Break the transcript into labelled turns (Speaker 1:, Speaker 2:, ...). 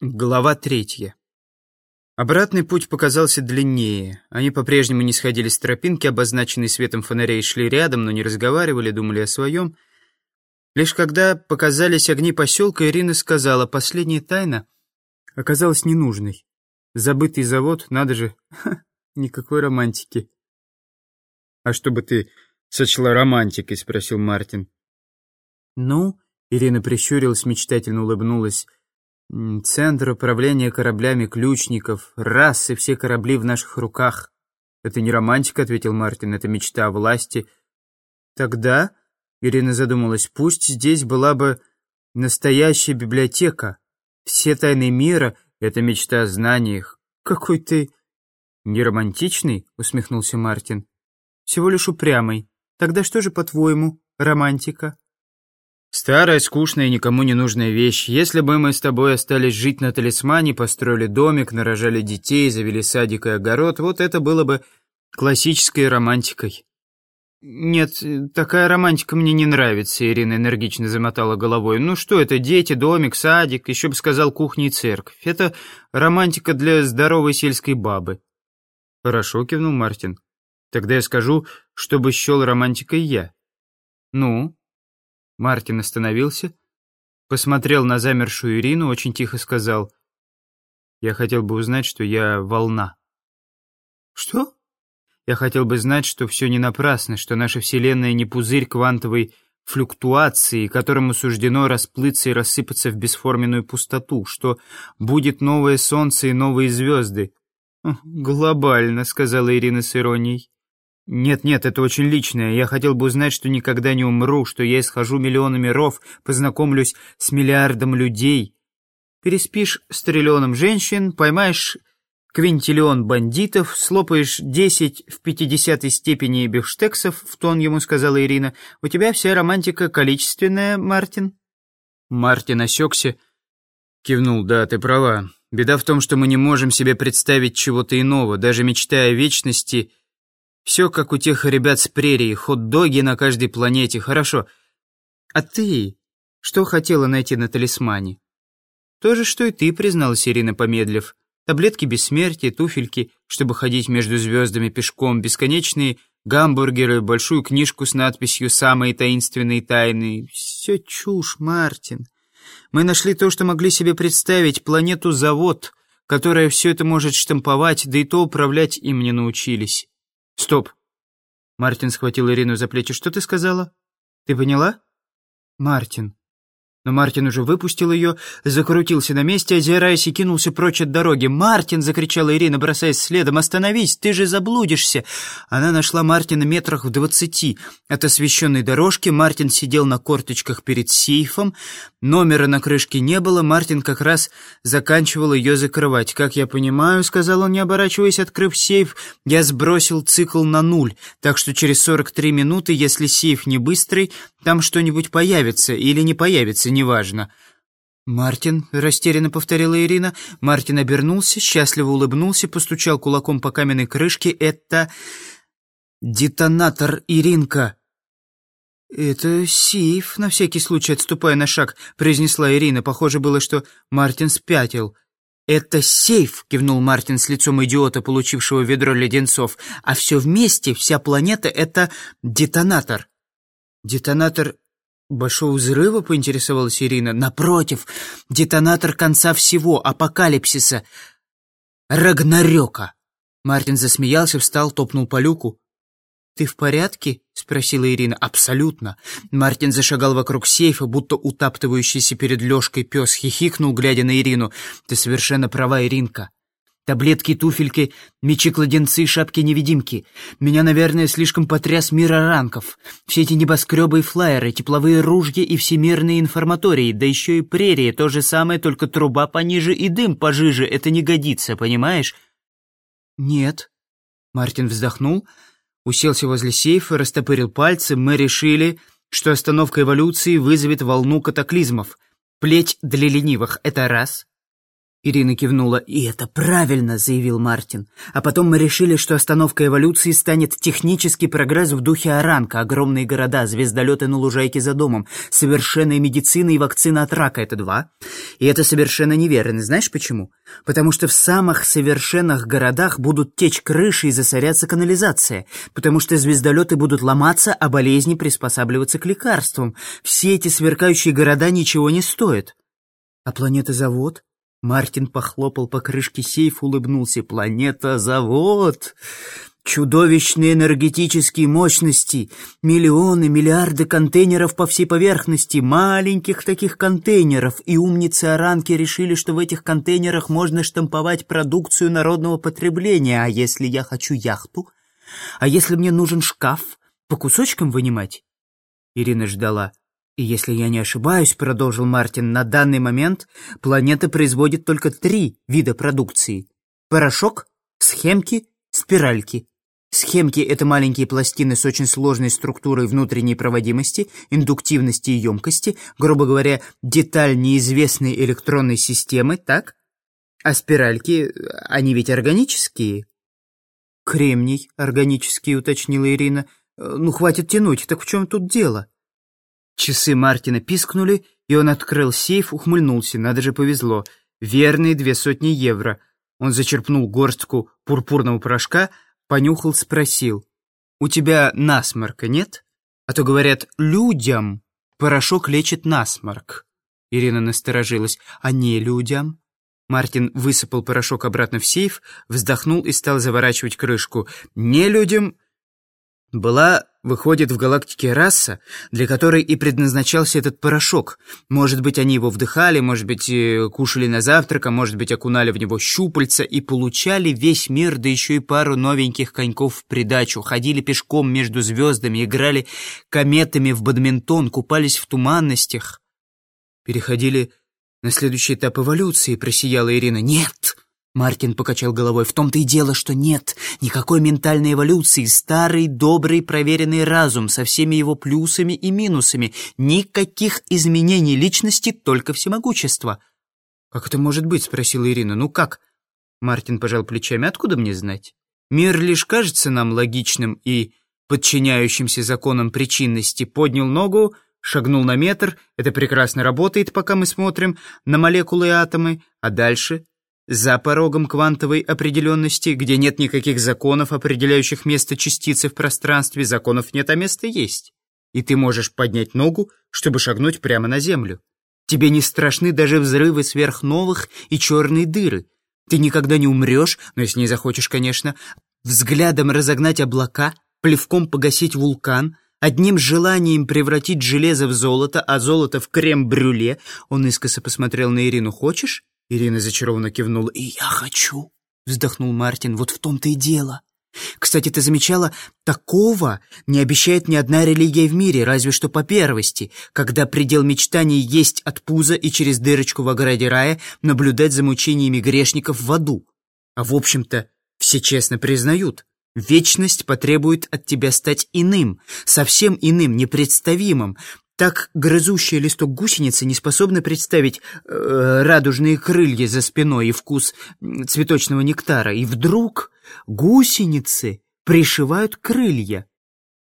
Speaker 1: Глава третья. Обратный путь показался длиннее. Они по-прежнему не сходили с тропинки, обозначенной светом фонарей, шли рядом, но не разговаривали, думали о своем. Лишь когда показались огни поселка, Ирина сказала, последняя тайна оказалась ненужной. Забытый завод, надо же, ха, никакой романтики. «А что бы ты сочла романтикой?» — спросил Мартин. «Ну?» — Ирина прищурилась, мечтательно улыбнулась — Центр управления кораблями ключников, расы, все корабли в наших руках. Это не романтика, ответил Мартин, это мечта о власти. Тогда, Ирина задумалась, пусть здесь была бы настоящая библиотека. Все тайны мира — это мечта о знаниях. Какой ты... Не романтичный, усмехнулся Мартин. Всего лишь упрямый. Тогда что же, по-твоему, романтика? Старая, скучная, никому не нужная вещь. Если бы мы с тобой остались жить на талисмане, построили домик, нарожали детей, завели садик и огород, вот это было бы классической романтикой. «Нет, такая романтика мне не нравится», — Ирина энергично замотала головой. «Ну что это, дети, домик, садик, еще бы сказал кухня и церковь. Это романтика для здоровой сельской бабы». «Хорошо», — кивнул Мартин. «Тогда я скажу, чтобы счел романтикой я». «Ну?» Мартин остановился, посмотрел на замершую Ирину, очень тихо сказал, «Я хотел бы узнать, что я волна». «Что?» «Я хотел бы знать, что все не напрасно, что наша Вселенная не пузырь квантовой флюктуации, которому суждено расплыться и рассыпаться в бесформенную пустоту, что будет новое солнце и новые звезды». «Глобально», — сказала Ирина с иронией. «Нет-нет, это очень личное. Я хотел бы узнать, что никогда не умру, что я исхожу миллионы миров, познакомлюсь с миллиардом людей. Переспишь с триллионом женщин, поймаешь квинтиллион бандитов, слопаешь десять в пятидесятой степени бифштексов, в тон ему сказала Ирина. У тебя вся романтика количественная, Мартин?» Мартин осекся, кивнул. «Да, ты права. Беда в том, что мы не можем себе представить чего-то иного, даже мечтая о вечности — все как у тех ребят с прерии, хот-доги на каждой планете, хорошо. А ты что хотела найти на талисмане? То же, что и ты, призналась Ирина, помедлив. Таблетки бессмертия, туфельки, чтобы ходить между звездами пешком, бесконечные гамбургеры, большую книжку с надписью «Самые таинственные тайны». Все чушь, Мартин. Мы нашли то, что могли себе представить, планету-завод, которая все это может штамповать, да и то управлять им не научились. «Стоп!» Мартин схватил Ирину за плечи. «Что ты сказала? Ты поняла?» «Мартин, но Мартин уже выпустил ее, закрутился на месте, озираясь и кинулся прочь от дороги. «Мартин!» — закричала Ирина, бросаясь следом. «Остановись! Ты же заблудишься!» Она нашла Мартина метрах в двадцати. От освещенной дорожки Мартин сидел на корточках перед сейфом. Номера на крышке не было, Мартин как раз заканчивал ее закрывать. «Как я понимаю», — сказал он, не оборачиваясь, открыв сейф, «я сбросил цикл на нуль, так что через сорок три минуты, если сейф не быстрый, там что-нибудь появится или не появится, неважно». «Мартин», — растерянно повторила Ирина. Мартин обернулся, счастливо улыбнулся, постучал кулаком по каменной крышке. «Это детонатор, Иринка!» «Это сейф», — на всякий случай отступая на шаг, произнесла Ирина. Похоже было, что Мартин спятил. «Это сейф», — кивнул Мартин с лицом идиота, получившего ведро леденцов. «А все вместе, вся планета — это детонатор». «Детонатор «Большого взрыва?» — поинтересовалась Ирина. «Напротив, детонатор конца всего, апокалипсиса, Рагнарёка!» Мартин засмеялся, встал, топнул по люку. «Ты в порядке?» — спросила Ирина. «Абсолютно». Мартин зашагал вокруг сейфа, будто утаптывающийся перед Лёшкой пес, хихикнул, глядя на Ирину. «Ты совершенно права, Иринка. Таблетки, туфельки, мечи-кладенцы, шапки-невидимки. Меня, наверное, слишком потряс мир оранков. Все эти небоскребы и флайеры, тепловые ружья и всемирные информатории, да еще и прерии, то же самое, только труба пониже и дым пожиже. Это не годится, понимаешь? Нет. Мартин вздохнул, уселся возле сейфа, растопырил пальцы. Мы решили, что остановка эволюции вызовет волну катаклизмов. Плеть для ленивых — это раз. Ирина кивнула. «И это правильно», — заявил Мартин. «А потом мы решили, что остановка эволюции станет технический прогресс в духе Аранка, огромные города, звездолеты на лужайке за домом, совершенная медицина и вакцина от рака — это два. И это совершенно неверно. Знаешь почему? Потому что в самых совершенных городах будут течь крыши и засоряться канализация, потому что звездолеты будут ломаться, а болезни приспосабливаться к лекарствам. Все эти сверкающие города ничего не стоят». «А планета-завод?» Мартин похлопал по крышке сейфа, улыбнулся. «Планета-завод! Чудовищные энергетические мощности! Миллионы, миллиарды контейнеров по всей поверхности, маленьких таких контейнеров, и умницы Аранки решили, что в этих контейнерах можно штамповать продукцию народного потребления. А если я хочу яхту? А если мне нужен шкаф? По кусочкам вынимать?» Ирина ждала. «И если я не ошибаюсь, — продолжил Мартин, — на данный момент планета производит только три вида продукции. Порошок, схемки, спиральки. Схемки — это маленькие пластины с очень сложной структурой внутренней проводимости, индуктивности и емкости, грубо говоря, деталь неизвестной электронной системы, так? А спиральки, они ведь органические?» «Кремний органический», — уточнила Ирина. «Ну, хватит тянуть, так в чем тут дело?» Часы Мартина пискнули, и он открыл сейф, ухмыльнулся. Надо же повезло. Верные две сотни евро. Он зачерпнул горстку пурпурного порошка, понюхал, спросил. «У тебя насморка нет? А то, говорят, людям порошок лечит насморк». Ирина насторожилась. «А не людям?» Мартин высыпал порошок обратно в сейф, вздохнул и стал заворачивать крышку. «Не людям была, выходит, в галактике раса, для которой и предназначался этот порошок. Может быть, они его вдыхали, может быть, кушали на завтрак, а может быть, окунали в него щупальца и получали весь мир, да еще и пару новеньких коньков в придачу. Ходили пешком между звездами, играли кометами в бадминтон, купались в туманностях. Переходили на следующий этап эволюции, просияла Ирина. «Нет!» Мартин покачал головой. «В том-то и дело, что нет никакой ментальной эволюции. Старый, добрый, проверенный разум со всеми его плюсами и минусами. Никаких изменений личности, только всемогущество». «Как это может быть?» — спросила Ирина. «Ну как?» Мартин пожал плечами. «Откуда мне знать? Мир лишь кажется нам логичным и подчиняющимся законам причинности. Поднял ногу, шагнул на метр. Это прекрасно работает, пока мы смотрим на молекулы и атомы. А дальше за порогом квантовой определенности, где нет никаких законов, определяющих место частицы в пространстве, законов нет, а место есть. И ты можешь поднять ногу, чтобы шагнуть прямо на Землю. Тебе не страшны даже взрывы сверхновых и черные дыры. Ты никогда не умрешь, но если не захочешь, конечно, взглядом разогнать облака, плевком погасить вулкан, одним желанием превратить железо в золото, а золото в крем-брюле. Он искоса посмотрел на Ирину. «Хочешь?» Ирина зачарованно кивнула. «И я хочу!» — вздохнул Мартин. «Вот в том-то и дело. Кстати, ты замечала, такого не обещает ни одна религия в мире, разве что по первости, когда предел мечтаний есть от пуза и через дырочку в ограде рая наблюдать за мучениями грешников в аду. А в общем-то, все честно признают, вечность потребует от тебя стать иным, совсем иным, непредставимым, так грызущая листок гусеницы не способна представить э, радужные крылья за спиной и вкус цветочного нектара. И вдруг гусеницы пришивают крылья.